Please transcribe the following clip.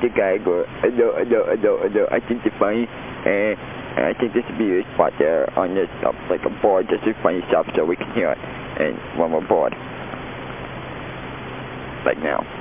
the guy go, hello, hello, hello, hello, I think it's funny, and, and I think this would be a spot there on this stuff, like a board, just a funny stuff so we can hear it, and one more board, like now.